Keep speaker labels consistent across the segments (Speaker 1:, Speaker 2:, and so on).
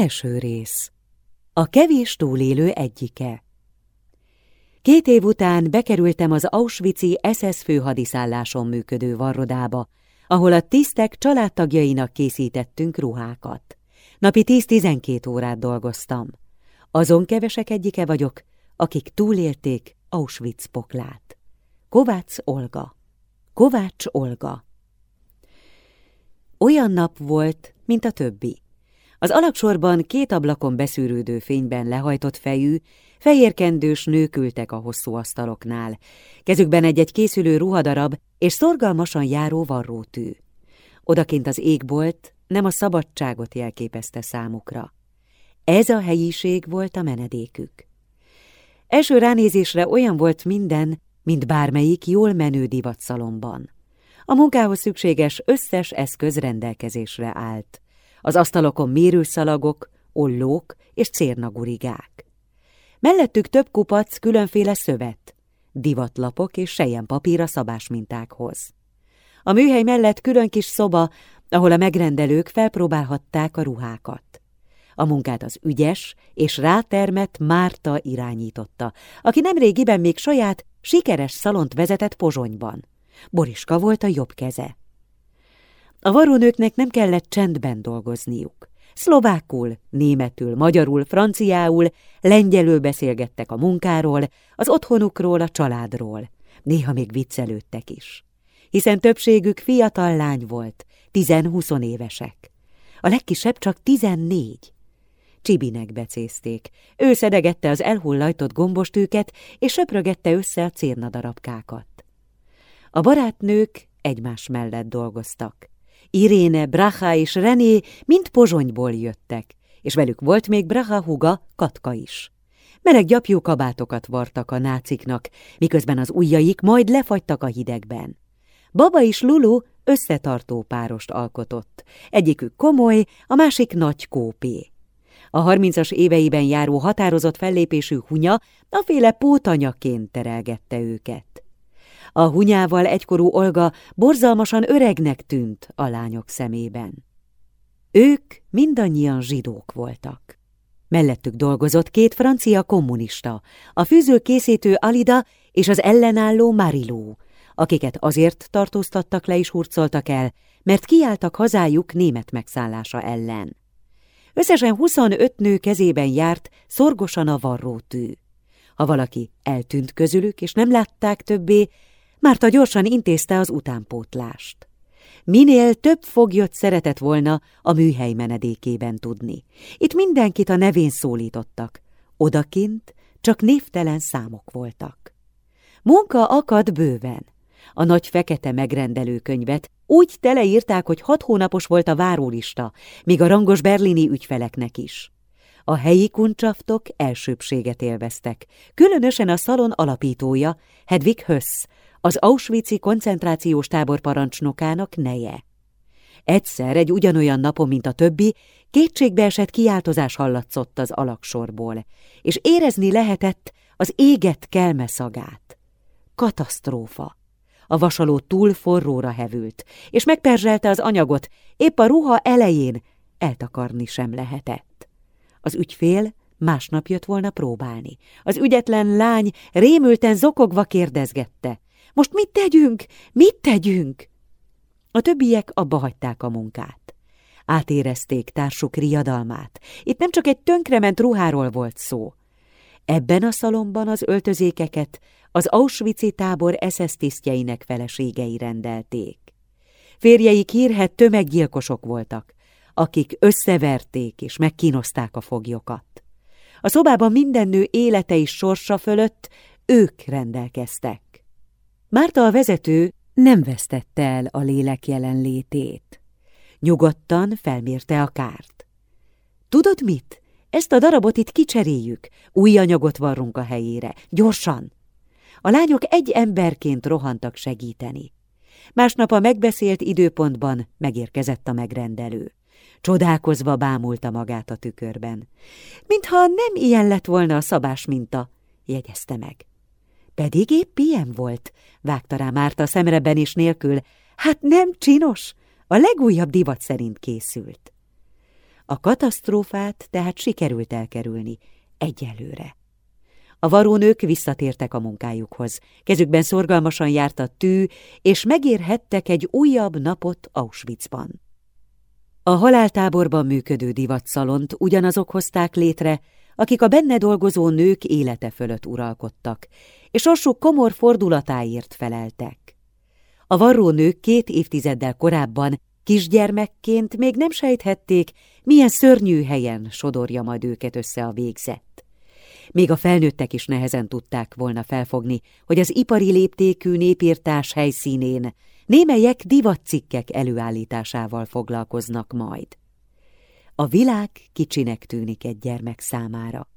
Speaker 1: Első rész A kevés túlélő egyike Két év után bekerültem az Auschwitz-i SS főhadiszálláson működő varrodába, ahol a tisztek családtagjainak készítettünk ruhákat. Napi 10-12 órát dolgoztam. Azon kevesek egyike vagyok, akik túlélték Auschwitz poklát. Kovács Olga Kovács Olga Olyan nap volt, mint a többi. Az alaksorban két ablakon beszűrődő fényben lehajtott fejű, fehérkendős nők ültek a hosszú asztaloknál, kezükben egy-egy készülő ruhadarab és szorgalmasan járó varrótű. Odakint az égbolt nem a szabadságot jelképezte számukra. Ez a helyiség volt a menedékük. Első ránézésre olyan volt minden, mint bármelyik jól menő divatszalomban. A munkához szükséges összes eszköz rendelkezésre állt. Az asztalokon mérőszalagok, ollók és cérnagurigák. Mellettük több kupac különféle szövet, divatlapok és papír a szabás mintákhoz. A műhely mellett külön kis szoba, ahol a megrendelők felpróbálhatták a ruhákat. A munkát az ügyes és rátermett Márta irányította, aki nemrégiben még saját, sikeres szalont vezetett Pozsonyban. Boriska volt a jobb keze. A varónőknek nem kellett csendben dolgozniuk. Szlovákul, németül, magyarul, franciául, lengyelül beszélgettek a munkáról, az otthonukról, a családról. Néha még viccelődtek is. Hiszen többségük fiatal lány volt, tizen-húsz évesek. A legkisebb csak tizennégy. Csibinek becézték. Ő szedegette az elhullajtott gombostőket, és söprögette össze a cérnadarabkákat. A barátnők egymás mellett dolgoztak. Iréne, Braha és René mind Pozsonyból jöttek, és velük volt még Braha huga, Katka is. Meleg gyapjú kabátokat vartak a náciknak, miközben az ujjaik majd lefagytak a hidegben. Baba és Lulu összetartó párost alkotott, egyikük komoly, a másik nagy kópé. A harmincas éveiben járó határozott fellépésű hunya a féle pótanyaként terelgette őket. A hunyával egykorú Olga borzalmasan öregnek tűnt a lányok szemében. Ők mindannyian zsidók voltak. Mellettük dolgozott két francia kommunista, a fűzőkészítő Alida és az ellenálló Marilou, akiket azért tartóztattak le és hurcoltak el, mert kiálltak hazájuk német megszállása ellen. Összesen 25 nő kezében járt szorgosan a varrótű. Ha valaki eltűnt közülük, és nem látták többé, Márta gyorsan intézte az utánpótlást. Minél több foglyot szeretett volna a műhely menedékében tudni. Itt mindenkit a nevén szólítottak. Odakint csak névtelen számok voltak. Munka akad bőven. A nagy fekete megrendelőkönyvet úgy teleírták, hogy hat hónapos volt a várólista, míg a rangos berlini ügyfeleknek is. A helyi kuncsaftok elsőbséget élveztek, különösen a szalon alapítója, Hedwig Höss, az Auschwitz-i koncentrációs tábor parancsnokának neje. Egyszer egy ugyanolyan napon, mint a többi, kétségbeesett kiáltozás hallatszott az alaksorból, és érezni lehetett az égett kelme szagát. Katasztrófa! A vasaló túl forróra hevült, és megperzselte az anyagot, épp a ruha elején eltakarni sem lehetett. Az ügyfél másnap jött volna próbálni. Az ügyetlen lány rémülten zokogva kérdezgette. Most mit tegyünk? Mit tegyünk? A többiek abba hagyták a munkát. Átérezték társuk riadalmát. Itt nem csak egy tönkrement ruháról volt szó. Ebben a szalomban az öltözékeket az auschwitz tábor SS tisztjeinek feleségei rendelték. Férjeik hírhet tömeggyilkosok voltak, akik összeverték és megkínozták a foglyokat. A szobában minden nő élete és sorsa fölött ők rendelkeztek. Márta a vezető nem vesztette el a lélek jelenlétét. Nyugodtan felmérte a kárt. Tudod mit? Ezt a darabot itt kicseréljük, új anyagot varrunk a helyére, gyorsan. A lányok egy emberként rohantak segíteni. Másnap a megbeszélt időpontban megérkezett a megrendelő. Csodálkozva bámulta magát a tükörben. Mintha nem ilyen lett volna a szabás minta, jegyezte meg. Pedig épp ilyen volt, vágta rá Márta szemreben is nélkül. Hát nem csinos, a legújabb divat szerint készült. A katasztrófát tehát sikerült elkerülni, egyelőre. A varónők visszatértek a munkájukhoz. Kezükben szorgalmasan járt a tű, és megérhettek egy újabb napot Auschwitzban. A haláltáborban működő divatszalont ugyanazok hozták létre, akik a benne dolgozó nők élete fölött uralkodtak, és sorsuk komor fordulatáért feleltek. A varrónők két évtizeddel korábban kisgyermekként még nem sejthették, milyen szörnyű helyen sodorja majd őket össze a végzet. Még a felnőttek is nehezen tudták volna felfogni, hogy az ipari léptékű népírtás helyszínén némelyek divatcikkek előállításával foglalkoznak majd. A világ kicsinek tűnik egy gyermek számára,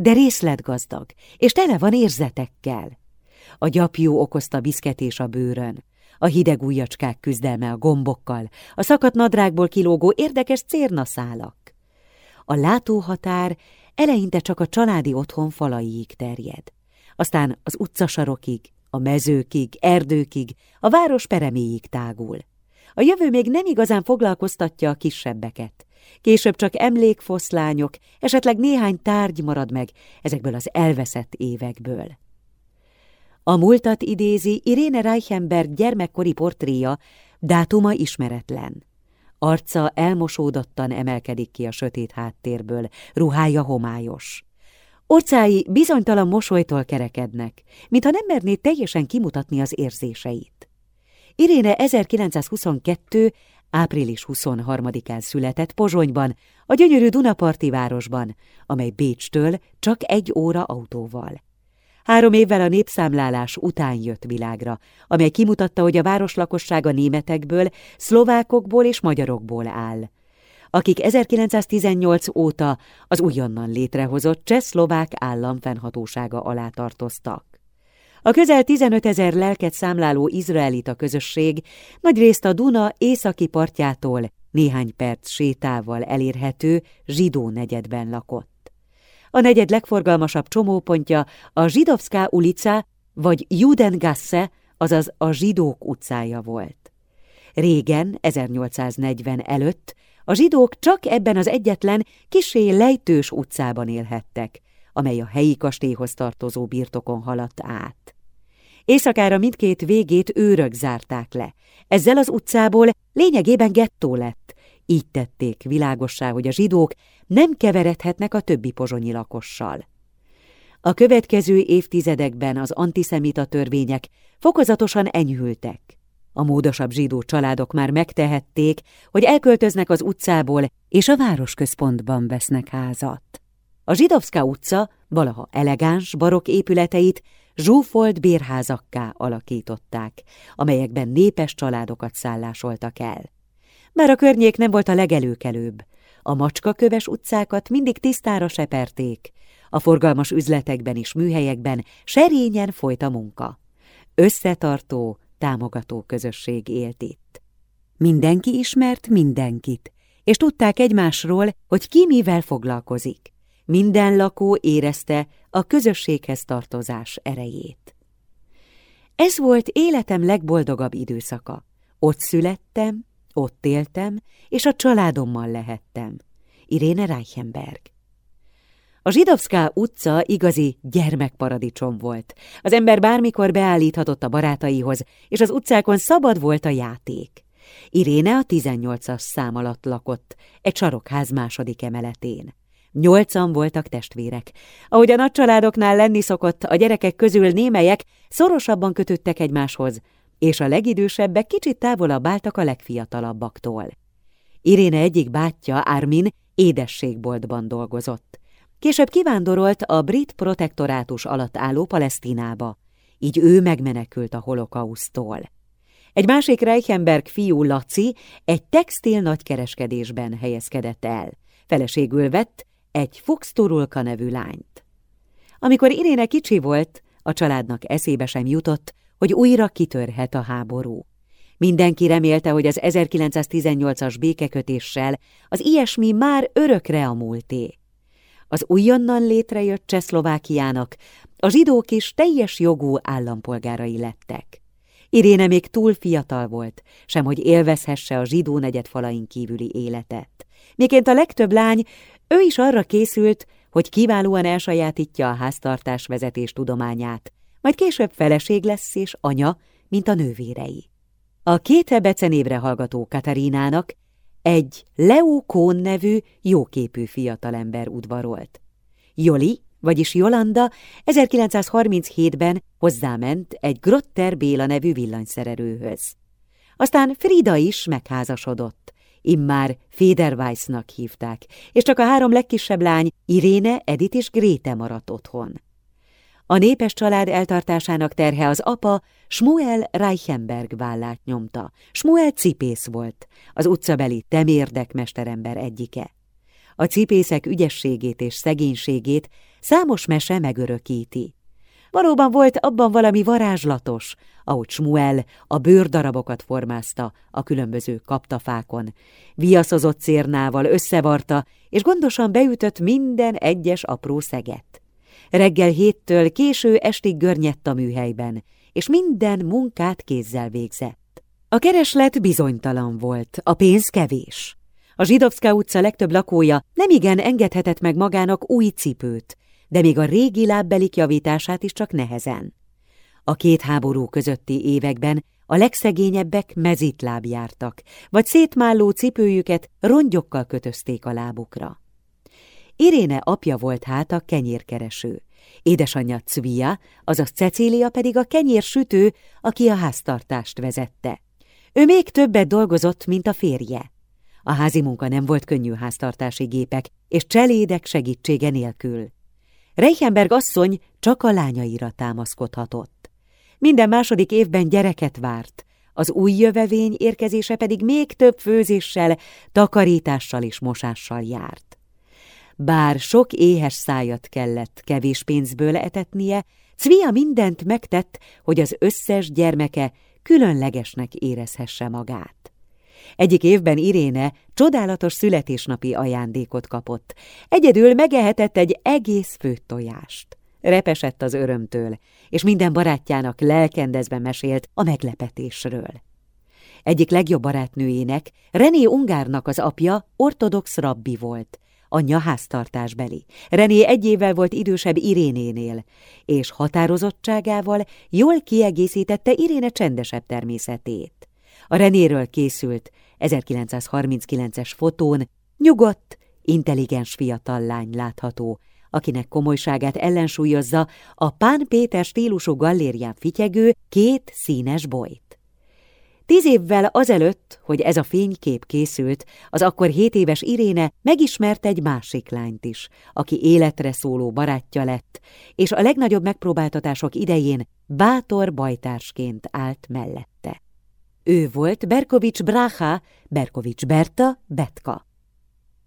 Speaker 1: de részletgazdag, és tele van érzetekkel. A gyapjú okozta biszketés a bőrön, a hideg ujjacskák küzdelme a gombokkal, a szakadt nadrágból kilógó érdekes cérnaszálak. A látóhatár eleinte csak a családi otthon falaiig terjed. Aztán az utcasarokig, a mezőkig, erdőkig, a város pereméig tágul. A jövő még nem igazán foglalkoztatja a kisebbeket. Később csak emlékfoszlányok, esetleg néhány tárgy marad meg ezekből az elveszett évekből. A múltat idézi Iréne Reichenberg gyermekkori portréja, dátuma ismeretlen. Arca elmosódottan emelkedik ki a sötét háttérből, ruhája homályos. Orcái bizonytalan mosolytól kerekednek, mintha nem merné teljesen kimutatni az érzéseit. Iréne 1922. április 23-án született Pozsonyban, a gyönyörű Dunaparti városban, amely Bécstől csak egy óra autóval. Három évvel a népszámlálás után jött világra, amely kimutatta, hogy a város lakossága németekből, szlovákokból és magyarokból áll, akik 1918 óta az újonnan létrehozott cseh-szlovák állam fennhatósága alá tartoztak. A közel 15 ezer lelket számláló izraelita közösség nagyrészt a Duna északi partjától néhány perc sétával elérhető zsidó negyedben lakott. A negyed legforgalmasabb csomópontja a Zsidovská ulica vagy Judengasse, azaz a Zsidók utcája volt. Régen, 1840 előtt, a zsidók csak ebben az egyetlen, kisé lejtős utcában élhettek, amely a helyi kastélyhoz tartozó birtokon haladt át. Éjszakára mindkét végét őrök zárták le. Ezzel az utcából lényegében gettó lett. Így tették világossá, hogy a zsidók nem keveredhetnek a többi pozsonyi lakossal. A következő évtizedekben az antiszemita törvények fokozatosan enyhültek. A módosabb zsidó családok már megtehették, hogy elköltöznek az utcából, és a városközpontban vesznek házat. A Zsidovszka utca valaha elegáns barok épületeit zsúfolt bérházakká alakították, amelyekben népes családokat szállásoltak el. Már a környék nem volt a legelőkelőbb, a macskaköves utcákat mindig tisztára seperték, a forgalmas üzletekben és műhelyekben serényen folyt a munka. Összetartó, támogató közösség élt itt. Mindenki ismert mindenkit, és tudták egymásról, hogy ki mivel foglalkozik. Minden lakó érezte a közösséghez tartozás erejét. Ez volt életem legboldogabb időszaka. Ott születtem, ott éltem, és a családommal lehettem. Iréne Reichenberg a Zsidovszká utca igazi gyermekparadicsom volt. Az ember bármikor beállíthatott a barátaihoz, és az utcákon szabad volt a játék. Iréne a 18-as szám alatt lakott, egy sarokház második emeletén. Nyolcan voltak testvérek. Ahogy a nagy családoknál lenni szokott, a gyerekek közül némelyek szorosabban kötöttek egymáshoz, és a legidősebbek kicsit távolabb álltak a legfiatalabbaktól. Iréne egyik bátyja, Ármin, édességboltban dolgozott. Később kivándorolt a brit protektorátus alatt álló Palesztinába, így ő megmenekült a holokausztól. Egy másik Reichenberg fiú Laci egy textil nagykereskedésben helyezkedett el. Feleségül vett egy Fuchsturulka nevű lányt. Amikor Iréne kicsi volt, a családnak eszébe sem jutott, hogy újra kitörhet a háború. Mindenki remélte, hogy az 1918-as békekötéssel az ilyesmi már örökre a múlté. Az újonnan létrejött Csehszlovákiának a zsidók is teljes jogú állampolgárai lettek. Iréne még túl fiatal volt, sem hogy élvezhesse a zsidó negyed falain kívüli életet. Miként a legtöbb lány, ő is arra készült, hogy kiválóan elsajátítja a háztartás vezetés tudományát, majd később feleség lesz és anya, mint a nővérei. A két becenévre hallgató Katarinának egy Leo Kohn nevű, jóképű fiatalember udvarolt. Joli, vagyis Jolanda 1937-ben hozzáment egy Grotter Béla nevű villanyszerelőhöz. Aztán Frida is megházasodott, immár Federweissnak hívták, és csak a három legkisebb lány, Iréne, Edith és Gréte maradt otthon. A népes család eltartásának terhe az apa Schmuel Reichenberg vállát nyomta. Schmuel cipész volt, az utcabeli temérdek mesterember egyike. A cipészek ügyességét és szegénységét számos mese megörökíti. Valóban volt abban valami varázslatos, ahogy Smuel a bőrdarabokat formázta a különböző kaptafákon, viaszozott cérnával összevarta, és gondosan beütött minden egyes apró szeget. Reggel héttől késő estig görnyett a műhelyben, és minden munkát kézzel végzett. A kereslet bizonytalan volt, a pénz kevés. A Zsidovszka utca legtöbb lakója nemigen engedhetett meg magának új cipőt, de még a régi lábbelik javítását is csak nehezen. A két háború közötti években a legszegényebbek mezitláb jártak, vagy szétmálló cipőjüket rongyokkal kötözték a lábukra. Iréne apja volt hát a kenyérkereső, édesanyja Cvia, azaz Cecília pedig a kenyérsütő, aki a háztartást vezette. Ő még többet dolgozott, mint a férje. A házi munka nem volt könnyű háztartási gépek és cselédek segítsége nélkül. Reichenberg asszony csak a lányaira támaszkodhatott. Minden második évben gyereket várt, az új jövevény érkezése pedig még több főzéssel, takarítással és mosással járt. Bár sok éhes szájat kellett kevés pénzből etetnie, Cvia mindent megtett, hogy az összes gyermeke különlegesnek érezhesse magát. Egyik évben Iréne csodálatos születésnapi ajándékot kapott. Egyedül megehetett egy egész főtt tojást. Repesett az örömtől, és minden barátjának lelkendezve mesélt a meglepetésről. Egyik legjobb barátnőjének, René Ungárnak az apja ortodox rabbi volt, anyja háztartásbeli. René egy évvel volt idősebb Irénénél, és határozottságával jól kiegészítette Iréne csendesebb természetét. A Renéről készült 1939-es fotón nyugodt, intelligens fiatal lány látható, akinek komolyságát ellensúlyozza a Pán Péter stílusú gallérián fityegő két színes bolyt. Tíz évvel azelőtt, hogy ez a fénykép készült, az akkor hét éves Iréne megismert egy másik lányt is, aki életre szóló barátja lett, és a legnagyobb megpróbáltatások idején bátor bajtársként állt mellette. Ő volt Berkovics Bracha, Berkovics Berta, Betka.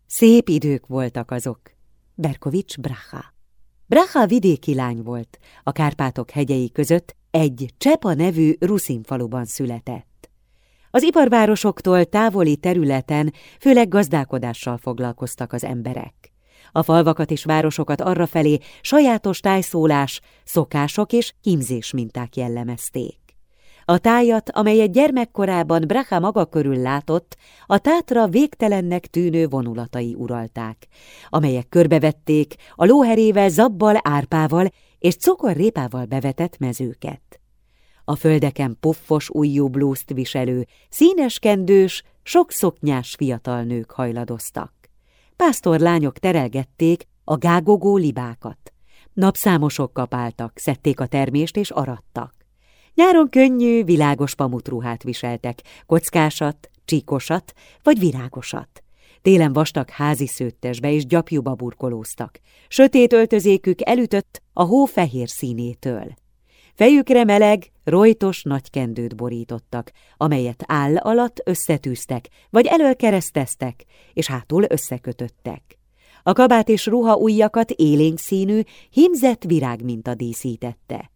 Speaker 1: Szép idők voltak azok. Berkovics Bracha. Bracha vidéki lány volt, a Kárpátok hegyei között egy Csepa nevű Ruszin faluban született. Az iparvárosoktól távoli területen főleg gazdálkodással foglalkoztak az emberek. A falvakat és városokat arrafelé sajátos tájszólás, szokások és hímzés minták jellemezték. A tájat, amelyet gyermekkorában Bracha maga körül látott, a tátra végtelennek tűnő vonulatai uralták, amelyek körbevették a lóherével, zabbal, árpával és cukorrépával bevetett mezőket. A földeken puffos ujjú blúzt viselő, színeskendős, sok szoknyás fiatal nők hajladoztak. Pásztorlányok terelgették a gágogó libákat. Napszámosok kapáltak, szedték a termést és arattak. Nyáron könnyű, világos pamutruhát viseltek, kockásat, csíkosat vagy virágosat. Télen vastag házi szőttesbe és gyapjúba burkolóztak. Sötét öltözékük elütött a hó fehér színétől. Fejükre meleg, rojtos kendőt borítottak, amelyet áll alatt összetűztek, vagy elől kereszteztek, és hátul összekötöttek. A kabát és ruha ujjakat élénk színű, himzett virágminta díszítette.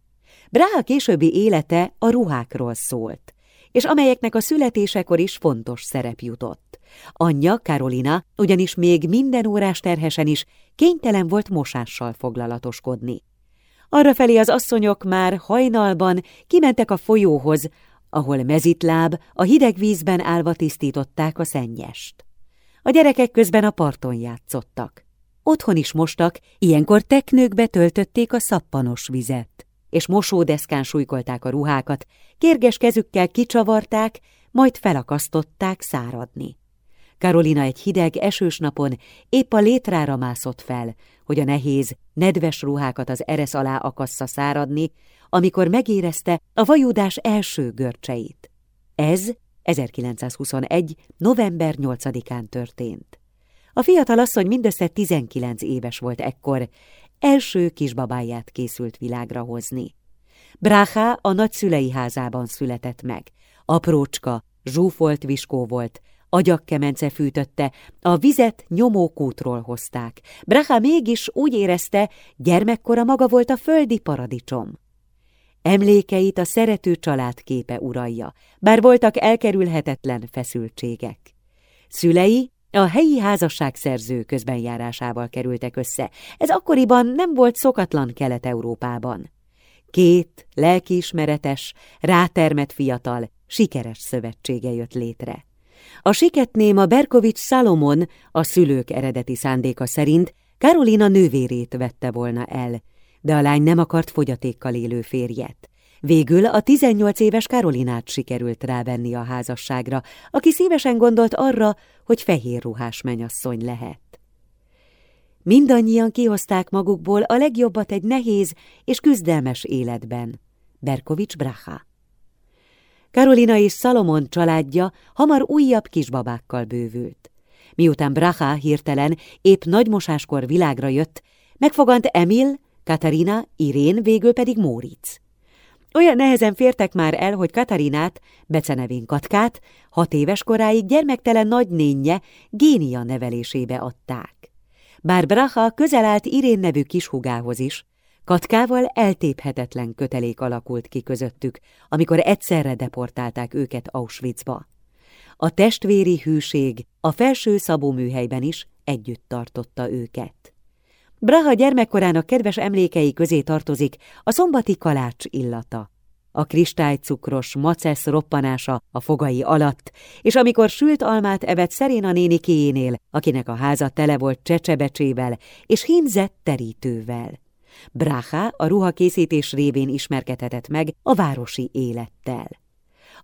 Speaker 1: Braha későbbi élete a ruhákról szólt, és amelyeknek a születésekor is fontos szerep jutott. Anyja, Karolina, ugyanis még minden órás terhesen is kénytelen volt mosással foglalatoskodni. Arrafelé az asszonyok már hajnalban kimentek a folyóhoz, ahol mezitláb a hideg vízben állva tisztították a szennyest. A gyerekek közben a parton játszottak. Otthon is mostak, ilyenkor teknőkbe töltötték a szappanos vizet, és mosódeszkán súlykolták a ruhákat, kérges kezükkel kicsavarták, majd felakasztották száradni. Karolina egy hideg, esős napon épp a létrára mászott fel, hogy a nehéz, nedves ruhákat az eresz alá akassza száradni, amikor megérezte a vajúdás első görcseit. Ez 1921. november 8-án történt. A fiatal asszony mindössze 19 éves volt ekkor, első kisbabáját készült világra hozni. Bráhá a nagyszülei házában született meg. Aprócska, zsúfolt viskó volt, agyakkemence fűtötte, a vizet nyomókútról hozták. Braha mégis úgy érezte, gyermekkora maga volt a földi paradicsom. Emlékeit a szerető család képe uralja, bár voltak elkerülhetetlen feszültségek. Szülei a helyi házasságszerző közbenjárásával kerültek össze. Ez akkoriban nem volt szokatlan Kelet-Európában. Két lelkiismeretes, rátermet fiatal, sikeres szövetsége jött létre. A siketném Berkovics Salomon a szülők eredeti szándéka szerint Karolina nővérét vette volna el, de a lány nem akart fogyatékkal élő férjet. Végül a 18 éves Karolinát sikerült rávenni a házasságra, aki szívesen gondolt arra, hogy fehér ruhás menyasszony lehet. Mindannyian kihozták magukból a legjobbat egy nehéz és küzdelmes életben. Berkovics Braha. Karolina és Salomon családja hamar újabb kisbabákkal bővült. Miután Braha hirtelen épp nagymosáskor világra jött, megfogant Emil, Katarina, Irén, végül pedig Móric. Olyan nehezen fértek már el, hogy Katarinát, becenevén Katkát, hat éves koráig gyermektelen nagynénye Génia nevelésébe adták. Bár Braha közel állt Irén nevű kishugához is, Katkával eltéphetetlen kötelék alakult ki közöttük, amikor egyszerre deportálták őket Auschwitzba. A testvéri hűség a felső szabóműhelyben is együtt tartotta őket. Braha gyermekkorának kedves emlékei közé tartozik a szombati kalács illata. A kristálycukros macesz roppanása a fogai alatt, és amikor sült almát evett Szeréna néni kéjénél, akinek a háza tele volt csecsebecsével és hímzett terítővel. Braha a ruhakészítés révén ismerkedhetett meg a városi élettel.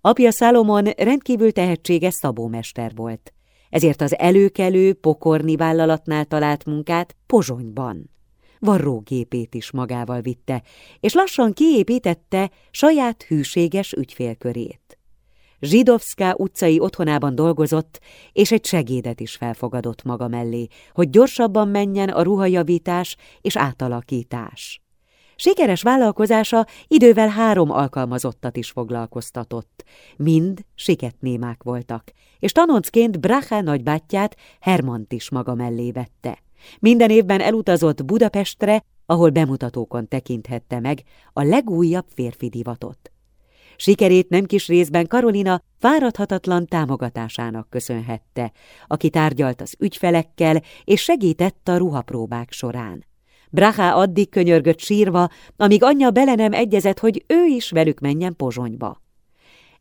Speaker 1: Apja Salomon rendkívül tehetséges szabómester volt, ezért az előkelő pokorni vállalatnál talált munkát Pozsonyban. Varrógépét is magával vitte, és lassan kiépítette saját hűséges ügyfélkörét. Zsidovszká utcai otthonában dolgozott, és egy segédet is felfogadott maga mellé, hogy gyorsabban menjen a ruhajavítás és átalakítás. Sikeres vállalkozása idővel három alkalmazottat is foglalkoztatott. Mind siketnémák voltak, és tanoncként Bracha nagybátyját Hermant is maga mellé vette. Minden évben elutazott Budapestre, ahol bemutatókon tekinthette meg a legújabb férfi divatot. Sikerét nem kis részben Karolina fáradhatatlan támogatásának köszönhette, aki tárgyalt az ügyfelekkel és segített a ruhapróbák során. Braha addig könyörgött sírva, amíg anyja bele nem egyezett, hogy ő is velük menjen Pozsonyba.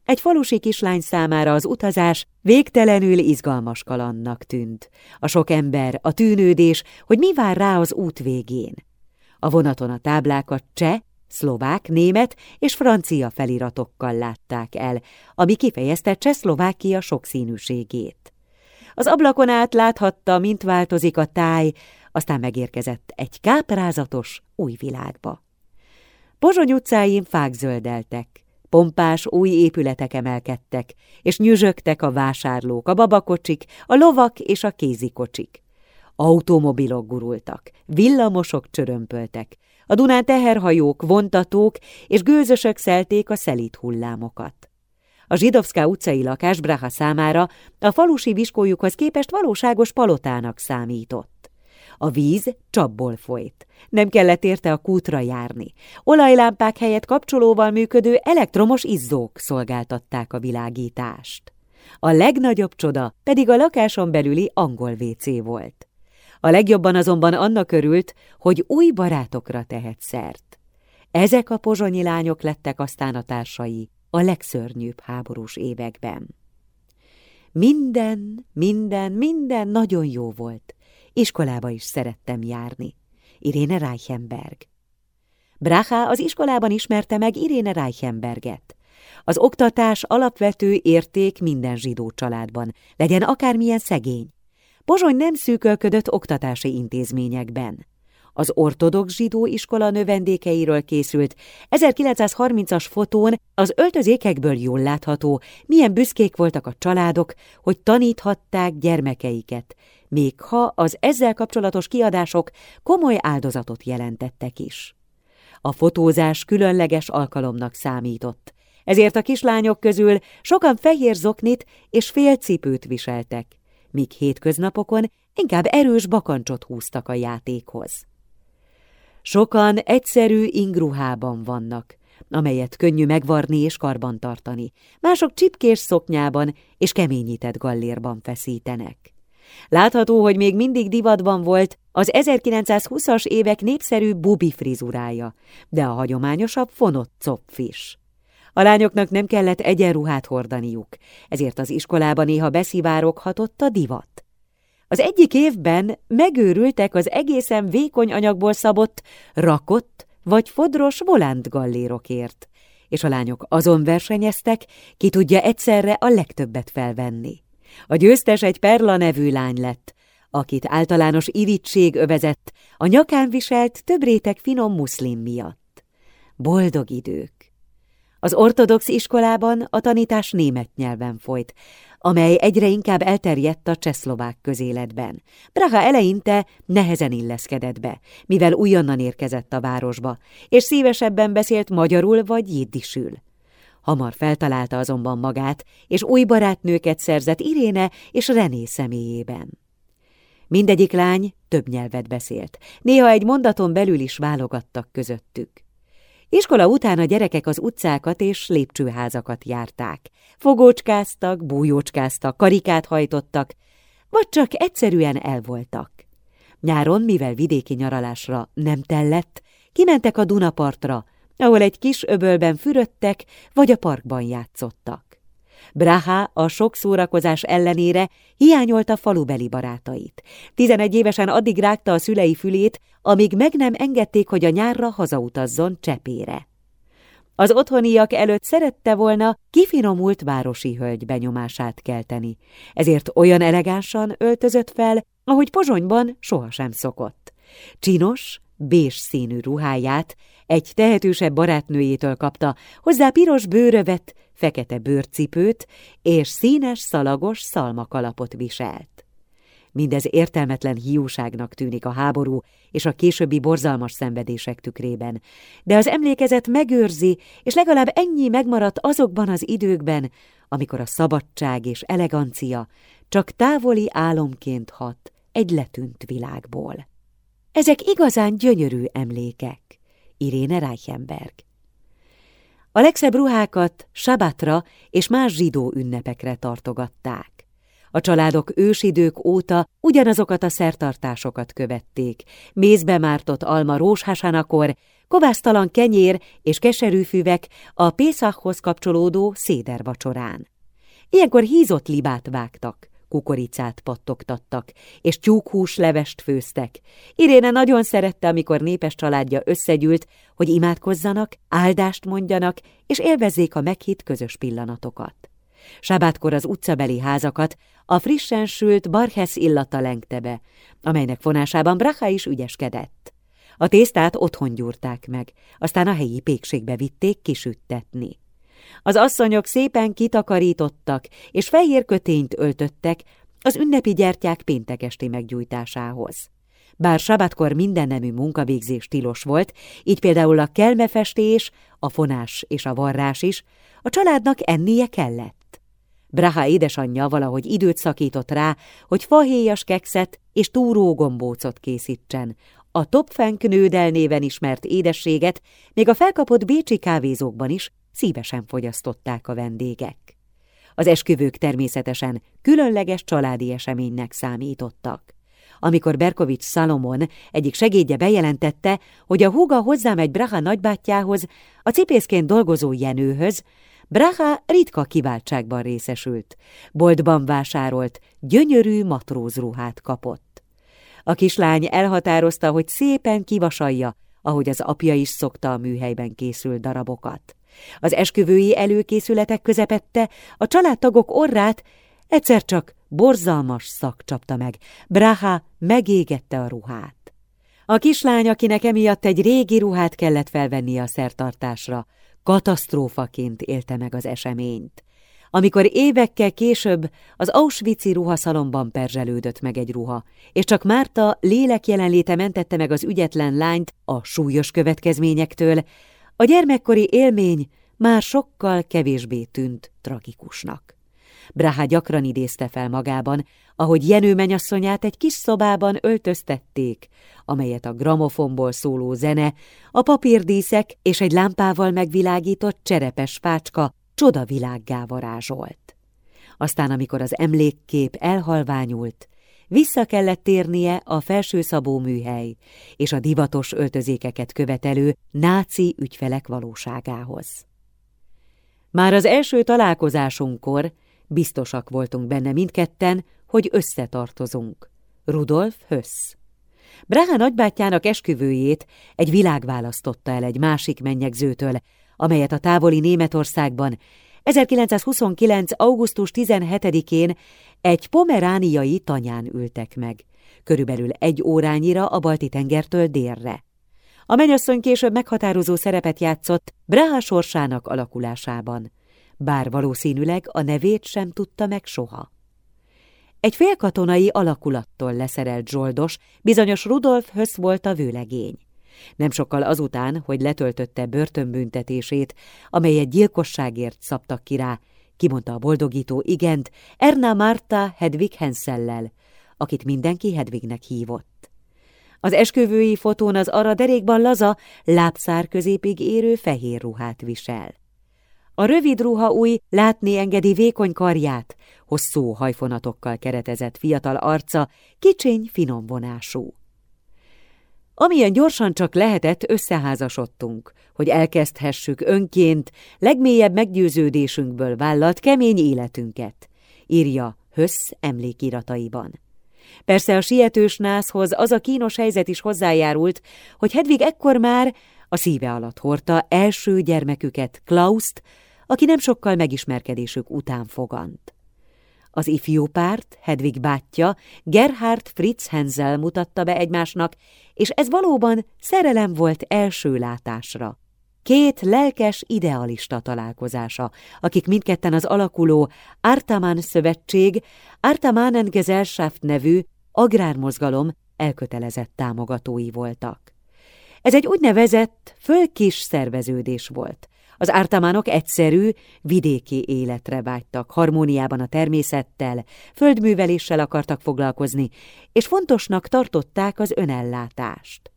Speaker 1: Egy falusi kislány számára az utazás végtelenül izgalmas kalannak tűnt. A sok ember, a tűnődés, hogy mi vár rá az út végén. A vonaton a táblákat cseh, szlovák, német és francia feliratokkal látták el, ami kifejezte Csehszlovákia sokszínűségét. Az ablakon át láthatta, mint változik a táj, aztán megérkezett egy káprázatos új világba. Pozsony utcáin fák zöldeltek, pompás új épületek emelkedtek, és nyüzsögtek a vásárlók, a babakocsik, a lovak és a kézikocsik. Automobilok gurultak, villamosok csörömpöltek, a Dunán teherhajók, vontatók és gőzösök szelték a szelít hullámokat. A Zsidovszká utcai lakás Braha számára a falusi viskójukhoz képest valóságos palotának számított. A víz csapból folyt. Nem kellett érte a kútra járni. Olajlámpák helyett kapcsolóval működő elektromos izzók szolgáltatták a világítást. A legnagyobb csoda pedig a lakáson belüli angol WC volt. A legjobban azonban annak örült, hogy új barátokra tehet szert. Ezek a pozsonyi lányok lettek aztán a társai a legszörnyűbb háborús években. Minden, minden, minden nagyon jó volt. Iskolába is szerettem járni. Iréne Reichenberg. Bracha az iskolában ismerte meg Iréne Reichenberget. Az oktatás alapvető érték minden zsidó családban, legyen akármilyen szegény. Pozsony nem szűkölködött oktatási intézményekben. Az ortodox zsidó iskola növendékeiről készült 1930-as fotón az öltözékekből jól látható, milyen büszkék voltak a családok, hogy taníthatták gyermekeiket, még ha az ezzel kapcsolatos kiadások komoly áldozatot jelentettek is. A fotózás különleges alkalomnak számított, ezért a kislányok közül sokan fehér zoknit és félcipőt viseltek, míg hétköznapokon inkább erős bakancsot húztak a játékhoz. Sokan egyszerű ingruhában vannak, amelyet könnyű megvarni és karbantartani, mások csipkés szoknyában és keményített gallérban feszítenek. Látható, hogy még mindig divatban volt az 1920-as évek népszerű bubi frizurája, de a hagyományosabb fonott copf is. A lányoknak nem kellett egyenruhát hordaniuk, ezért az iskolában néha beszivároghatott a divat. Az egyik évben megőrültek az egészen vékony anyagból szabott, rakott vagy fodros volánt gallérokért, és a lányok azon versenyeztek, ki tudja egyszerre a legtöbbet felvenni. A győztes egy Perla nevű lány lett, akit általános irítség övezett, a nyakán viselt több réteg finom muszlim miatt. Boldog idők! Az ortodox iskolában a tanítás német nyelven folyt, amely egyre inkább elterjedt a csehszlovák közéletben. Praha eleinte nehezen illeszkedett be, mivel újonnan érkezett a városba, és szívesebben beszélt magyarul vagy jiddisül. Hamar feltalálta azonban magát, és új barátnőket szerzett Iréne és René személyében. Mindegyik lány több nyelvet beszélt, néha egy mondaton belül is válogattak közöttük. Iskola után a gyerekek az utcákat és lépcsőházakat járták. Fogócskáztak, bújócskáztak, karikát hajtottak, vagy csak egyszerűen elvoltak. Nyáron, mivel vidéki nyaralásra nem tellett, kimentek a Dunapartra, ahol egy kis öbölben fürödtek, vagy a parkban játszottak. Braha a sok szórakozás ellenére hiányolta falubeli barátait. Tizenegy évesen addig rágta a szülei fülét, amíg meg nem engedték, hogy a nyárra hazautazzon Csepére. Az otthoniak előtt szerette volna kifinomult városi hölgy benyomását kelteni, ezért olyan elegánsan öltözött fel, ahogy Pozsonyban sohasem szokott. Csinos, bés színű ruháját egy tehetősebb barátnőjétől kapta, hozzá piros bőrövet, fekete bőrcipőt és színes szalagos szalmakalapot viselt. Mindez értelmetlen hiúságnak tűnik a háború és a későbbi borzalmas szenvedések tükrében, de az emlékezet megőrzi, és legalább ennyi megmaradt azokban az időkben, amikor a szabadság és elegancia csak távoli álomként hat egy letűnt világból. Ezek igazán gyönyörű emlékek. Iréne Reichenberg A legszebb ruhákat sabatra és más zsidó ünnepekre tartogatták. A családok ősidők óta ugyanazokat a szertartásokat követték. Mézbe mártott alma rózshasanakor, kovásztalan kenyér és keserűfüvek a Pészakhoz kapcsolódó szédervacsorán. Ilyenkor hízott libát vágtak, kukoricát pattogtattak, és tyúkhús levest főztek. Iréne nagyon szerette, amikor népes családja összegyűlt, hogy imádkozzanak, áldást mondjanak, és élvezzék a meghitt közös pillanatokat. Sábátkor az utcabeli házakat a frissen sült barhez illata lengte be, amelynek fonásában Bracha is ügyeskedett. A tésztát otthon gyúrták meg, aztán a helyi pékségbe vitték kisüttetni. Az asszonyok szépen kitakarítottak, és fehér kötényt öltöttek az ünnepi gyertyák péntekesti meggyújtásához. Bár sabatkor mindennemű munkavégzés tilos volt, így például a kelmefestés, a fonás és a varrás is, a családnak ennie kellett. Braha édesanyja valahogy időt szakított rá, hogy fahéjas kekszet és túrógombócot készítsen. A Topfenk nődel néven ismert édességet még a felkapott bécsi kávézókban is szívesen fogyasztották a vendégek. Az esküvők természetesen különleges családi eseménynek számítottak. Amikor Berkovics Salomon egyik segédje bejelentette, hogy a húga hozzámegy Braha nagybátyjához, a cipészként dolgozó Jenőhöz, Braha ritka kiváltságban részesült. Boltban vásárolt, gyönyörű matrózruhát kapott. A kislány elhatározta, hogy szépen kivasalja, ahogy az apja is szokta a műhelyben készült darabokat. Az esküvői előkészületek közepette a családtagok orrát egyszer csak borzalmas szak csapta meg. Braha megégette a ruhát. A kislány, akinek emiatt egy régi ruhát kellett felvennie a szertartásra, katasztrófaként élte meg az eseményt. Amikor évekkel később az Auschwitz-i ruhaszalomban perzselődött meg egy ruha, és csak Márta lélek jelenléte mentette meg az ügyetlen lányt a súlyos következményektől, a gyermekkori élmény már sokkal kevésbé tűnt tragikusnak. Braha gyakran idézte fel magában, ahogy Jenő menyasszonyát egy kis szobában öltöztették, amelyet a gramofonból szóló zene, a papírdíszek és egy lámpával megvilágított cserepes fácska csodavilággá varázsolt. Aztán, amikor az emlékkép elhalványult, vissza kellett térnie a felsőszabó műhely és a divatos öltözékeket követelő náci ügyfelek valóságához. Már az első találkozásunkkor biztosak voltunk benne mindketten, hogy összetartozunk. Rudolf Hösz. Braha nagybátyjának esküvőjét egy világ választotta el egy másik mennyegzőtől, amelyet a távoli Németországban 1929. augusztus 17-én egy pomerániai tanyán ültek meg, körülbelül egy órányira a Balti-tengertől délre. A mennyasszony később meghatározó szerepet játszott Braha sorsának alakulásában, bár valószínűleg a nevét sem tudta meg soha. Egy félkatonai alakulattól leszerelt zsoldos, bizonyos Rudolf Hösz volt a vőlegény. Nem sokkal azután, hogy letöltötte börtönbüntetését, amelyet gyilkosságért szabtak ki rá, kimondta a boldogító igent Erna Marta Hedwig Hensellel, akit mindenki Hedwignek hívott. Az esküvői fotón az ara derékban laza, lábszár középig érő fehér ruhát visel. A rövid ruha új, látni engedi vékony karját, hosszú hajfonatokkal keretezett fiatal arca, kicsiny, finom vonású. Amilyen gyorsan csak lehetett, összeházasodtunk, hogy elkezdhessük önként legmélyebb meggyőződésünkből vállalt kemény életünket, írja Hösz emlékirataiban. Persze a sietős nászhoz az a kínos helyzet is hozzájárult, hogy Hedvig ekkor már a szíve alatt hordta első gyermeküket, Klauszt, aki nem sokkal megismerkedésük után fogant. Az ifjú párt, Hedvig bátyja, Gerhard Fritz Hensel mutatta be egymásnak, és ez valóban szerelem volt első látásra. Két lelkes idealista találkozása, akik mindketten az alakuló Artaman Szövetség, Artamanen Gesellschaft nevű agrármozgalom elkötelezett támogatói voltak. Ez egy úgynevezett fölkis szerveződés volt, az ártamánok egyszerű, vidéki életre vágytak, harmóniában a természettel, földműveléssel akartak foglalkozni, és fontosnak tartották az önellátást.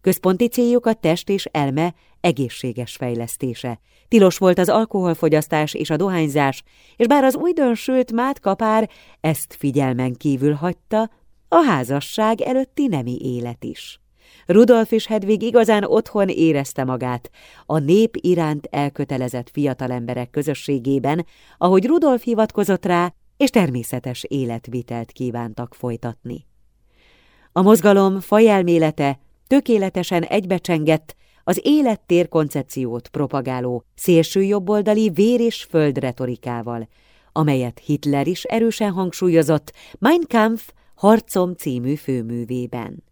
Speaker 1: Központi céljuk a test és elme egészséges fejlesztése. Tilos volt az alkoholfogyasztás és a dohányzás, és bár az újdonsült mátkapár ezt figyelmen kívül hagyta, a házasság előtti nemi élet is. Rudolf és Hedvig igazán otthon érezte magát, a nép iránt elkötelezett fiatalemberek közösségében, ahogy Rudolf hivatkozott rá, és természetes életvitelt kívántak folytatni. A mozgalom fajelmélete tökéletesen egybecsengett az élettér koncepciót propagáló szélsőjobboldali vér és föld retorikával, amelyet Hitler is erősen hangsúlyozott Mein Kampf harcom című főművében.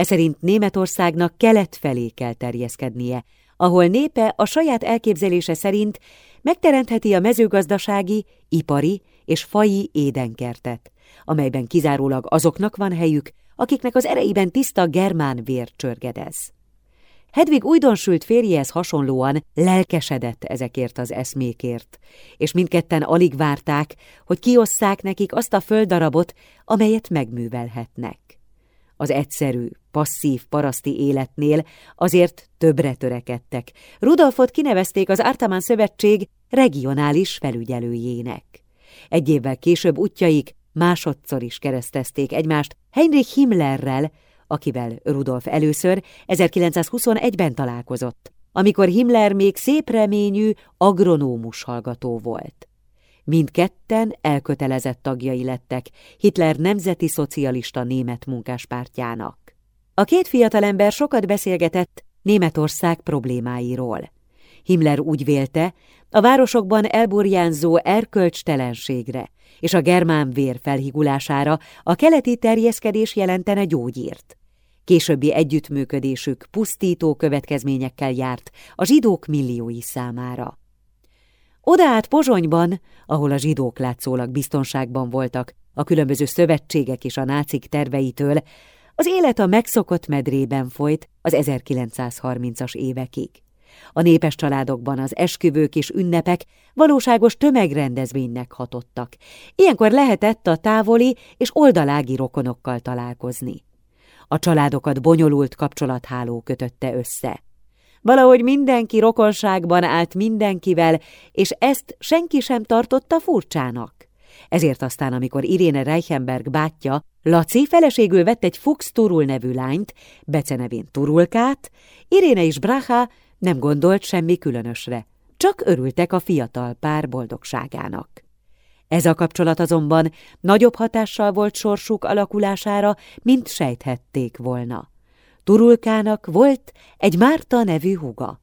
Speaker 1: Eszerint Németországnak kelet felé kell terjeszkednie, ahol népe a saját elképzelése szerint megteremtheti a mezőgazdasági, ipari és faji édenkertet, amelyben kizárólag azoknak van helyük, akiknek az ereiben tiszta germán vér csörgedez. Hedvig újdonsült férjehez hasonlóan lelkesedett ezekért az eszmékért, és mindketten alig várták, hogy kiosszák nekik azt a földdarabot, amelyet megművelhetnek. Az egyszerű, passzív paraszti életnél azért többre törekedtek. Rudolfot kinevezték az Artaman Szövetség regionális felügyelőjének. Egy évvel később útjaik másodszor is keresztezték egymást Heinrich Himmlerrel, akivel Rudolf először 1921-ben találkozott. amikor Himmler még szép reményű agronómus hallgató volt. Mindketten elkötelezett tagjai lettek Hitler nemzeti szocialista német munkáspártjának. A két fiatalember sokat beszélgetett Németország problémáiról. Himmler úgy vélte, a városokban elburjánzó erkölcstelenségre és a germán vér felhigulására a keleti terjeszkedés jelentene gyógyírt. Későbbi együttműködésük pusztító következményekkel járt a zsidók milliói számára. Oda át Pozsonyban, ahol a zsidók látszólag biztonságban voltak, a különböző szövetségek és a nácik terveitől, az élet a megszokott medrében folyt az 1930-as évekig. A népes családokban az esküvők és ünnepek valóságos tömegrendezvénynek hatottak. Ilyenkor lehetett a távoli és oldalági rokonokkal találkozni. A családokat bonyolult kapcsolatháló kötötte össze. Valahogy mindenki rokonságban állt mindenkivel, és ezt senki sem tartotta furcsának. Ezért aztán, amikor Iréne Reichenberg bátyja, Laci feleségül vett egy Fuchs Turul nevű lányt, becenevén Turulkát, Iréne és Bracha nem gondolt semmi különösre, csak örültek a fiatal pár boldogságának. Ez a kapcsolat azonban nagyobb hatással volt sorsuk alakulására, mint sejthették volna. Turulkának volt egy Márta nevű huga.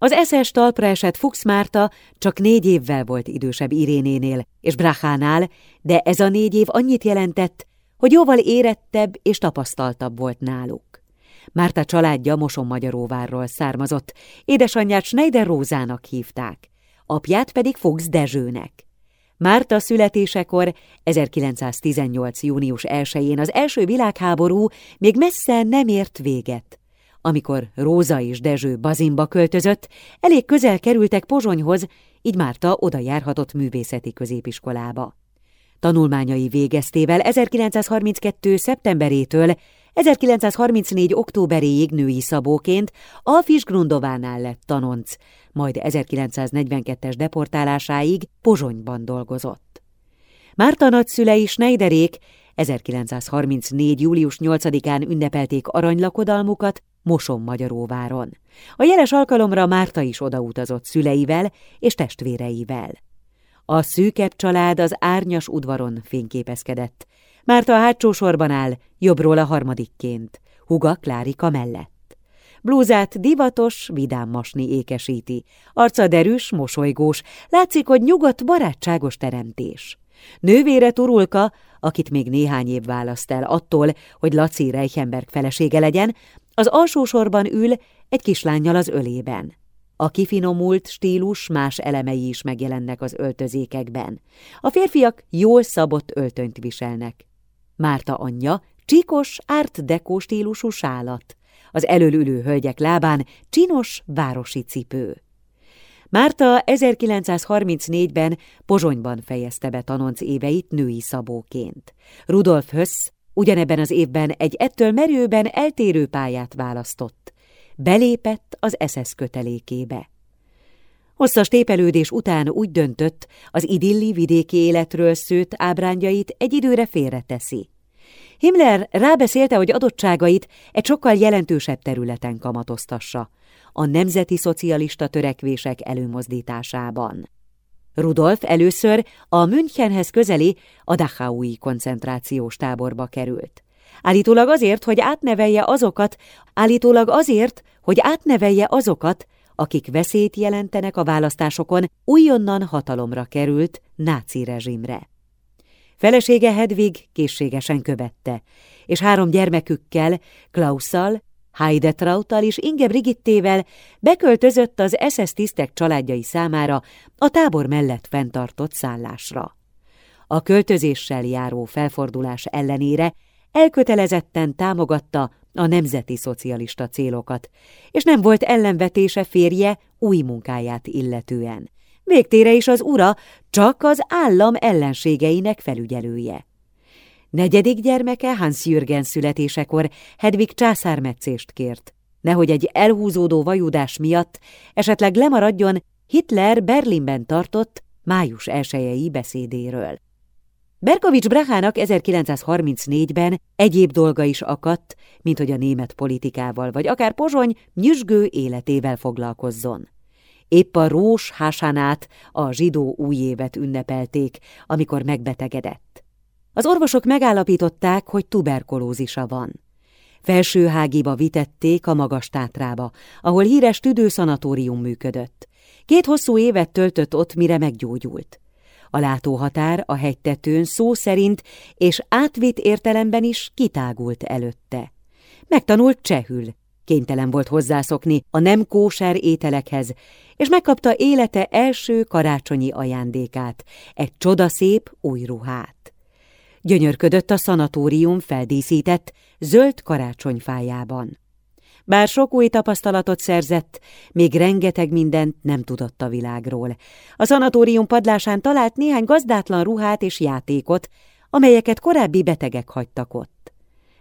Speaker 1: Az eszes talpra esett Fuchs Márta csak négy évvel volt idősebb Irénénél és Brachánál, de ez a négy év annyit jelentett, hogy jóval érettebb és tapasztaltabb volt náluk. Márta családja Moson-Magyaróvárról származott, édesanyját Schneider Rózának hívták, apját pedig Fuchs Dezsőnek. Márta születésekor 1918. június 1-én az első világháború még messze nem ért véget. Amikor Róza és Dezső Bazinba költözött, elég közel kerültek Pozsonyhoz, így Márta oda járhatott művészeti középiskolába. Tanulmányai végeztével 1932. szeptemberétől 1934. októberéig női szabóként Alfis Grundovánál lett tanonc, majd 1942-es deportálásáig Pozsonyban dolgozott. Márta nagyszülei Schneiderék 1934. július 8-án ünnepelték aranylakodalmukat Moson-Magyaróváron. A jeles alkalomra Márta is odautazott szüleivel és testvéreivel. A szűkebb család az árnyas udvaron fényképezkedett. Márta a hátsó sorban áll, jobbról a harmadikként, huga Klárika mellett. Blúzát divatos, vidám masni ékesíti, arca derűs, mosolygós, látszik, hogy nyugodt, barátságos teremtés. Nővére Turulka, akit még néhány év választ el attól, hogy Laci Reichenberg felesége legyen, az alsó sorban ül egy kislányjal az ölében. A kifinomult stílus más elemei is megjelennek az öltözékekben. A férfiak jól szabott öltönyt viselnek. Márta anyja csíkos, árt dekó stílusú sálat, az előlülő hölgyek lábán csinos városi cipő. Márta 1934-ben Pozsonyban fejezte be tanonc éveit női szabóként. Rudolf Hösz ugyanebben az évben egy ettől merőben eltérő pályát választott. Belépett az SS kötelékébe. Hosszas tépelődés után úgy döntött, az idilli vidéki életről szőtt ábrányait egy időre félreteszi. Himmler rábeszélte, hogy adottságait egy sokkal jelentősebb területen kamatoztassa, a nemzeti szocialista törekvések előmozdításában. Rudolf először a Münchenhez közeli a Dachaui koncentrációs táborba került. Állítólag azért, hogy átnevelje azokat, állítólag azért, hogy átnevelje azokat, akik veszélyt jelentenek a választásokon újonnan hatalomra került náci rezsimre. Felesége Hedvig készségesen követte, és három gyermekükkel, Klausszal, Heidetrautal és Inge Brigittével beköltözött az SS tisztek családjai számára a tábor mellett fenntartott szállásra. A költözéssel járó felfordulás ellenére elkötelezetten támogatta a nemzeti szocialista célokat, és nem volt ellenvetése férje új munkáját illetően. Végtére is az ura csak az állam ellenségeinek felügyelője. Negyedik gyermeke Hans Jürgen születésekor Hedvig császármetszést kért, nehogy egy elhúzódó vajudás miatt esetleg lemaradjon Hitler Berlinben tartott május elsőjei beszédéről. Berkovics Brahának 1934-ben egyéb dolga is akadt, mint hogy a német politikával, vagy akár Pozsony nyüzsgő életével foglalkozzon. Épp a Rós Hásánát, a zsidó újévet ünnepelték, amikor megbetegedett. Az orvosok megállapították, hogy tuberkulózisa van. Felsőhágiba vitették a magas tátrába, ahol híres tüdőszanatórium működött. Két hosszú évet töltött ott, mire meggyógyult. A látóhatár a hegytetőn szó szerint és átvitt értelemben is kitágult előtte. Megtanult csehül, kénytelen volt hozzászokni a nem kóser ételekhez, és megkapta élete első karácsonyi ajándékát, egy csodaszép új ruhát. Gyönyörködött a szanatórium feldíszített, zöld karácsonyfájában. Bár sok új tapasztalatot szerzett, még rengeteg mindent nem tudott a világról. A szanatórium padlásán talált néhány gazdátlan ruhát és játékot, amelyeket korábbi betegek hagytak ott.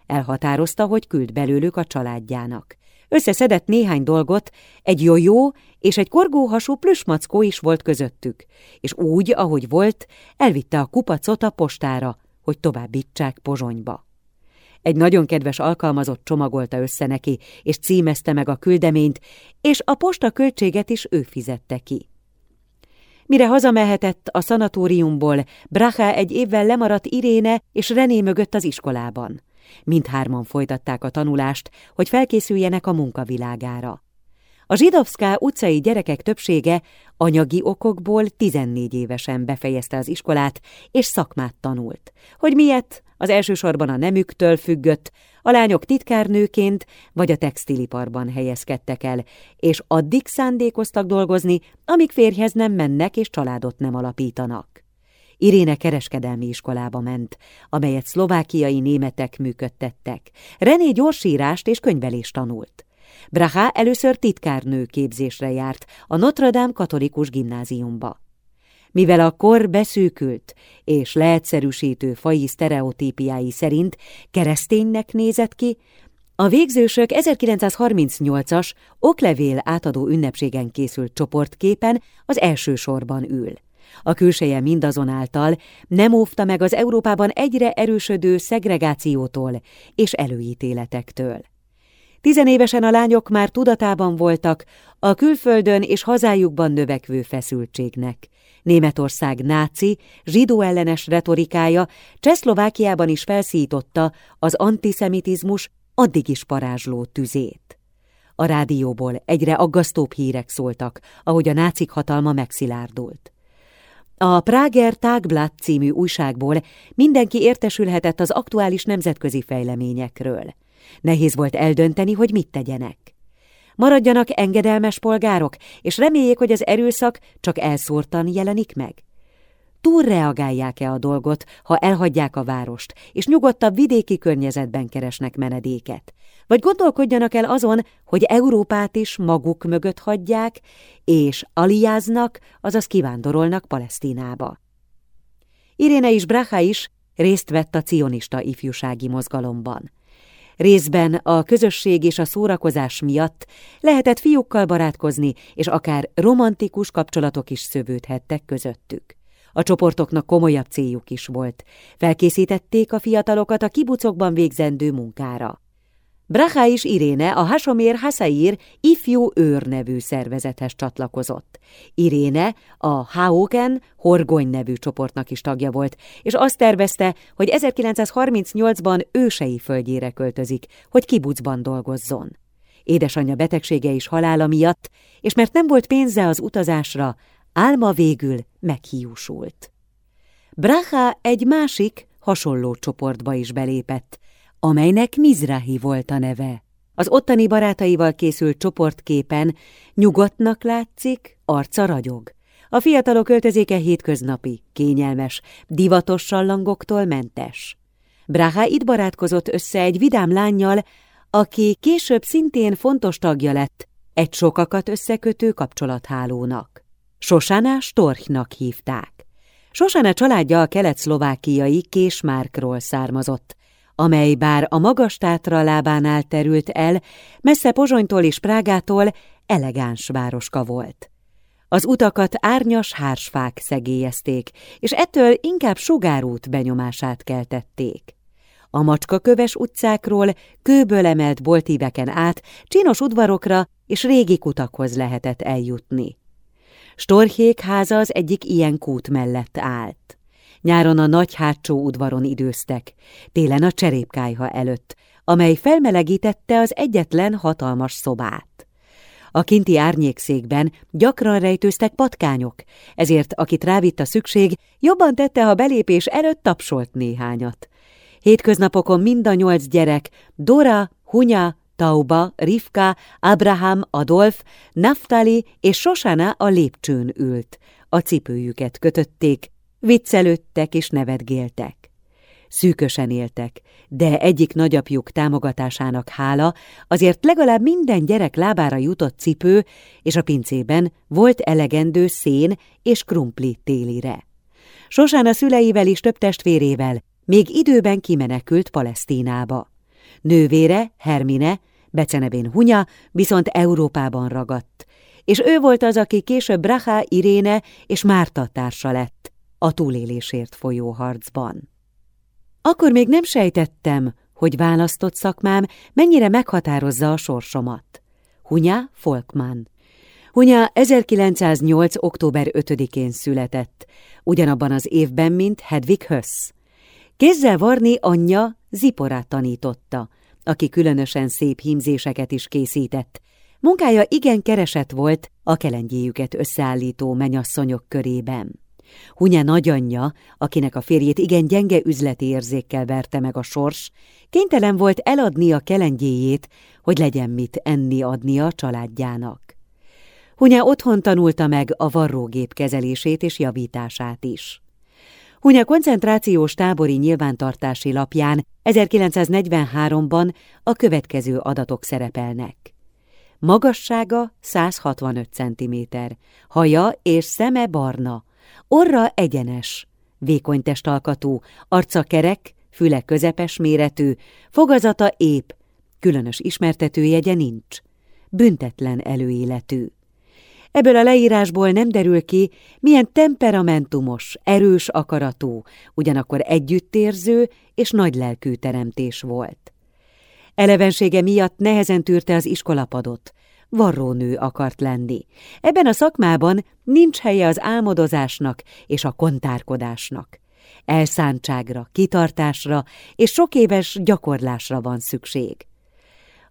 Speaker 1: Elhatározta, hogy küld belőlük a családjának. Összeszedett néhány dolgot, egy jójó és egy korgóhasú plüsmackó is volt közöttük, és úgy, ahogy volt, elvitte a kupacot a postára, hogy továbbítsák Pozsonyba. Egy nagyon kedves alkalmazott csomagolta össze neki, és címezte meg a küldeményt, és a posta költséget is ő fizette ki. Mire hazamehetett a szanatóriumból, Bracha egy évvel lemaradt Iréne és René mögött az iskolában. Mindhárman folytatták a tanulást, hogy felkészüljenek a munkavilágára. A zsidovszká utcai gyerekek többsége anyagi okokból 14 évesen befejezte az iskolát, és szakmát tanult. Hogy miért? Az elsősorban a nemüktől függött, a lányok titkárnőként vagy a textiliparban helyezkedtek el, és addig szándékoztak dolgozni, amíg férjhez nem mennek és családot nem alapítanak. Iréne kereskedelmi iskolába ment, amelyet szlovákiai németek működtettek. René gyorsírást és könyvelést tanult. Braha először titkárnő képzésre járt a Notre Dame katolikus gimnáziumba. Mivel a kor beszűkült és leegyszerűsítő fai sztereotípiái szerint kereszténynek nézett ki, a végzősök 1938-as oklevél átadó ünnepségen készült csoportképen az első sorban ül. A külseje mindazonáltal nem óvta meg az Európában egyre erősödő szegregációtól és előítéletektől. Tizenévesen a lányok már tudatában voltak a külföldön és hazájukban növekvő feszültségnek. Németország náci, zsidó ellenes retorikája Csehszlovákiában is felszította az antiszemitizmus addig is parázsló tüzét. A rádióból egyre aggasztóbb hírek szóltak, ahogy a nácik hatalma megszilárdult. A Prager Tagblatt című újságból mindenki értesülhetett az aktuális nemzetközi fejleményekről. Nehéz volt eldönteni, hogy mit tegyenek. Maradjanak engedelmes polgárok, és reméljék, hogy az erőszak csak elszórtan jelenik meg? Túlreagálják-e a dolgot, ha elhagyják a várost, és nyugodtabb vidéki környezetben keresnek menedéket? Vagy gondolkodjanak el azon, hogy Európát is maguk mögött hagyják, és aliáznak, azaz kivándorolnak Palesztinába. Iréne is Bracha is részt vett a cionista ifjúsági mozgalomban. Részben a közösség és a szórakozás miatt lehetett fiúkkal barátkozni, és akár romantikus kapcsolatok is szövődhettek közöttük. A csoportoknak komolyabb céljuk is volt. Felkészítették a fiatalokat a kibucokban végzendő munkára. Bracha és Iréne a Hasomér Hasair ifjú őr nevű szervezethez csatlakozott. Iréne a Haoken Horgony nevű csoportnak is tagja volt, és azt tervezte, hogy 1938-ban ősei földjére költözik, hogy kibucban dolgozzon. Édesanyja betegsége is halála miatt, és mert nem volt pénze az utazásra, álma végül meghiúsult. Bracha egy másik, hasonló csoportba is belépett, amelynek Mizrahi volt a neve. Az ottani barátaival készült csoportképen nyugodtnak látszik, arca ragyog. A fiatalok öltözéke hétköznapi, kényelmes, divatos sallangoktól mentes. Braha itt barátkozott össze egy vidám lányjal, aki később szintén fontos tagja lett egy sokakat összekötő kapcsolathálónak. Sosana Storchnak hívták. Sosana családja a kelet-szlovákiai Késmárkról származott, amely bár a magas tátra lábánál terült el, messze Pozsonytól és Prágától elegáns városka volt. Az utakat árnyas hársfák szegélyezték, és ettől inkább sugárút benyomását keltették. A macskaköves utcákról kőből emelt boltíveken át csinos udvarokra és régi kutakhoz lehetett eljutni. Storchék háza az egyik ilyen kút mellett állt. Nyáron a nagy hátsó udvaron időztek, télen a cserépkájha előtt, amely felmelegítette az egyetlen hatalmas szobát. A kinti árnyékszékben gyakran rejtőztek patkányok, ezért akit rávitt a szükség, jobban tette, ha belépés előtt tapsolt néhányat. Hétköznapokon mind a nyolc gyerek, Dora, Hunya, Tauba, Rivka, Abraham, Adolf, Naftali és Sosana a lépcsőn ült. A cipőjüket kötötték, viccelődtek és nevetgéltek. Szűkösen éltek, de egyik nagyapjuk támogatásának hála azért legalább minden gyerek lábára jutott cipő, és a pincében volt elegendő szén és krumpli télire. Sosán a szüleivel is több testvérével még időben kimenekült Palesztínába. Nővére, Hermine, becenevén Hunya, viszont Európában ragadt, és ő volt az, aki később Bracha, Iréne és Márta társa lett a túlélésért folyó harcban. Akkor még nem sejtettem, hogy választott szakmám mennyire meghatározza a sorsomat. Hunya Folkman Hunya 1908. október 5-én született, ugyanabban az évben, mint Hedwig Höss. Kézzel varni anyja Ziporát tanította, aki különösen szép hímzéseket is készített. Munkája igen keresett volt a kelengyéjüket összeállító menyasszonyok körében. Hunye nagyanyja, akinek a férjét igen gyenge üzleti érzékkel verte meg a sors, kénytelen volt eladni a kelengyéjét, hogy legyen mit enni adni a családjának. Hunye otthon tanulta meg a varrógép kezelését és javítását is. Hunya koncentrációs tábori nyilvántartási lapján 1943-ban a következő adatok szerepelnek. Magassága 165 cm, haja és szeme barna, orra egyenes, vékony testalkatú, arca kerek, füle közepes méretű, fogazata ép, különös ismertetőjegye nincs, büntetlen előéletű. Ebből a leírásból nem derül ki, milyen temperamentumos, erős akaratú, ugyanakkor együttérző és nagylelkű teremtés volt. Elevensége miatt nehezen tűrte az iskolapadot, varrónő akart lenni. Ebben a szakmában nincs helye az álmodozásnak és a kontárkodásnak. Elszántságra, kitartásra és sok éves gyakorlásra van szükség.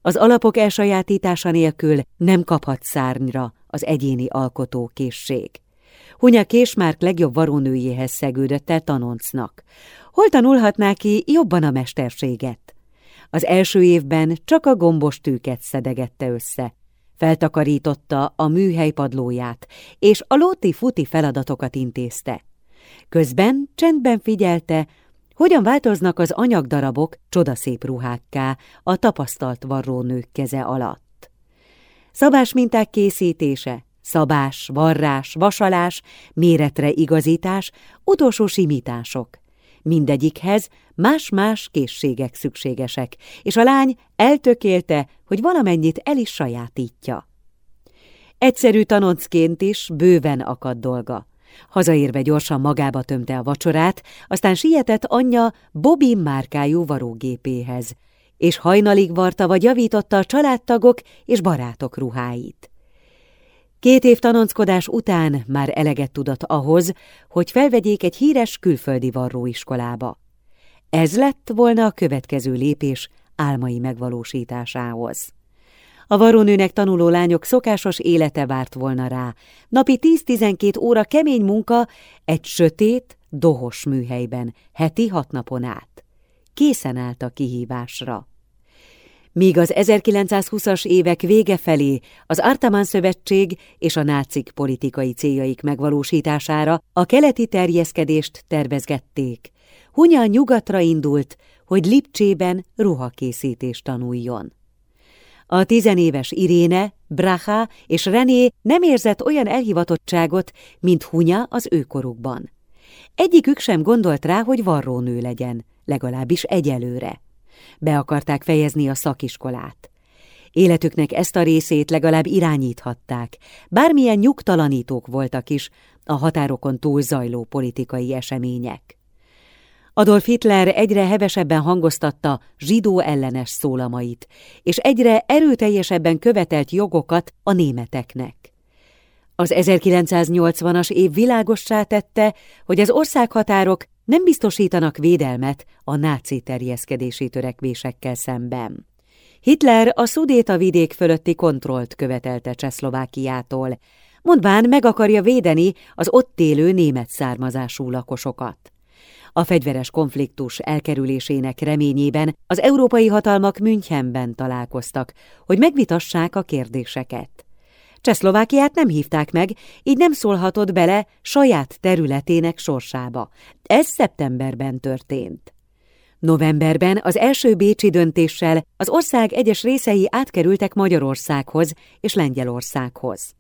Speaker 1: Az alapok elsajátítása nélkül nem kaphat szárnyra az egyéni alkotókészség. Hunya Késmárk legjobb varónőjéhez szegődött el tanoncnak. Hol tanulhatná ki jobban a mesterséget? Az első évben csak a gombos tűket szedegette össze. Feltakarította a műhely padlóját, és a lóti-futi feladatokat intézte. Közben csendben figyelte, hogyan változnak az anyagdarabok csodaszép ruhákká a tapasztalt varrónők keze alatt. Szabás minták készítése, szabás, varrás, vasalás, méretre igazítás, utolsó simítások. Mindegyikhez más-más készségek szükségesek, és a lány eltökélte, hogy valamennyit el is sajátítja. Egyszerű tanoncként is bőven akad dolga. Hazaérve gyorsan magába tömte a vacsorát, aztán sietett anyja Bobin márkájú varógépéhez, és hajnalig varta vagy javította a családtagok és barátok ruháit. Két év tanonckodás után már eleget tudott ahhoz, hogy felvegyék egy híres külföldi varróiskolába. Ez lett volna a következő lépés álmai megvalósításához. A varónőnek tanuló lányok szokásos élete várt volna rá. Napi 10-12 óra kemény munka egy sötét, dohos műhelyben, heti hat napon át. Készen állt a kihívásra. Míg az 1920-as évek vége felé az Artaman Szövetség és a nácik politikai céljaik megvalósítására a keleti terjeszkedést tervezgették, Hunya nyugatra indult, hogy Lipcsében ruhakészítést tanuljon. A tizenéves Iréne, Bracha és René nem érzett olyan elhivatottságot, mint Hunya az őkorukban. Egyikük sem gondolt rá, hogy varrónő legyen, legalábbis egyelőre. Be akarták fejezni a szakiskolát. Életüknek ezt a részét legalább irányíthatták, bármilyen nyugtalanítók voltak is a határokon túl zajló politikai események. Adolf Hitler egyre hevesebben hangoztatta zsidó ellenes szólamait, és egyre erőteljesebben követelt jogokat a németeknek. Az 1980-as év világossá tette, hogy az országhatárok nem biztosítanak védelmet a náci terjeszkedési törekvésekkel szemben. Hitler a Szudéta vidék fölötti kontrollt követelte Csehszlovákiától, mondván meg akarja védeni az ott élő német származású lakosokat. A fegyveres konfliktus elkerülésének reményében az európai hatalmak Münchenben találkoztak, hogy megvitassák a kérdéseket. Csehszlovákiát nem hívták meg, így nem szólhatott bele saját területének sorsába. Ez szeptemberben történt. Novemberben az első bécsi döntéssel az ország egyes részei átkerültek Magyarországhoz és Lengyelországhoz.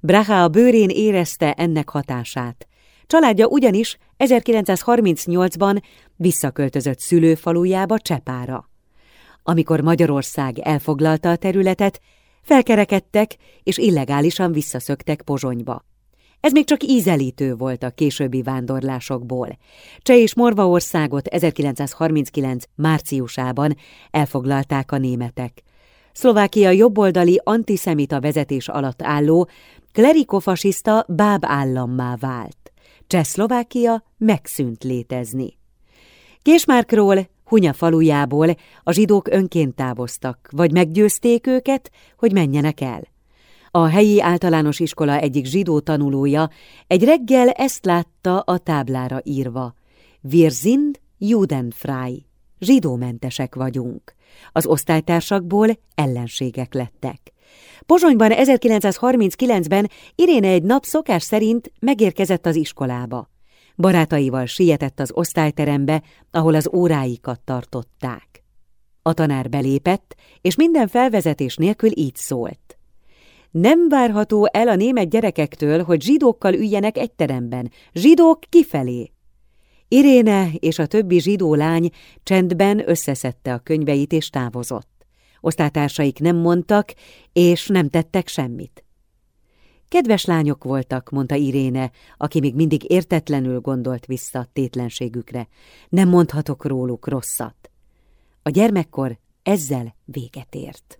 Speaker 1: Braha a bőrén érezte ennek hatását. Családja ugyanis 1938-ban visszaköltözött szülőfalujába Csepára. Amikor Magyarország elfoglalta a területet, felkerekedtek és illegálisan visszaszöktek Pozsonyba. Ez még csak ízelítő volt a későbbi vándorlásokból. Cseh és Morvaországot 1939. márciusában elfoglalták a németek. Szlovákia jobboldali antiszemita vezetés alatt álló, klerikofasiszta báb állammá vált. Csehszlovákia megszűnt létezni. Késmárkról, Hunya falujából a zsidók önként távoztak, vagy meggyőzték őket, hogy menjenek el. A helyi általános iskola egyik zsidó tanulója egy reggel ezt látta a táblára írva. Wir Judenfrei. Zsidómentesek vagyunk. Az osztálytársakból ellenségek lettek. Pozsonyban 1939-ben Iréne egy nap szokás szerint megérkezett az iskolába. Barátaival sietett az osztályterembe, ahol az óráikat tartották. A tanár belépett, és minden felvezetés nélkül így szólt. Nem várható el a német gyerekektől, hogy zsidókkal üljenek egy teremben. Zsidók kifelé! Iréne és a többi zsidó lány csendben összeszedte a könyveit és távozott. Osztálytársaik nem mondtak, és nem tettek semmit. Kedves lányok voltak, mondta Iréne, aki még mindig értetlenül gondolt vissza tétlenségükre. Nem mondhatok róluk rosszat. A gyermekkor ezzel véget ért.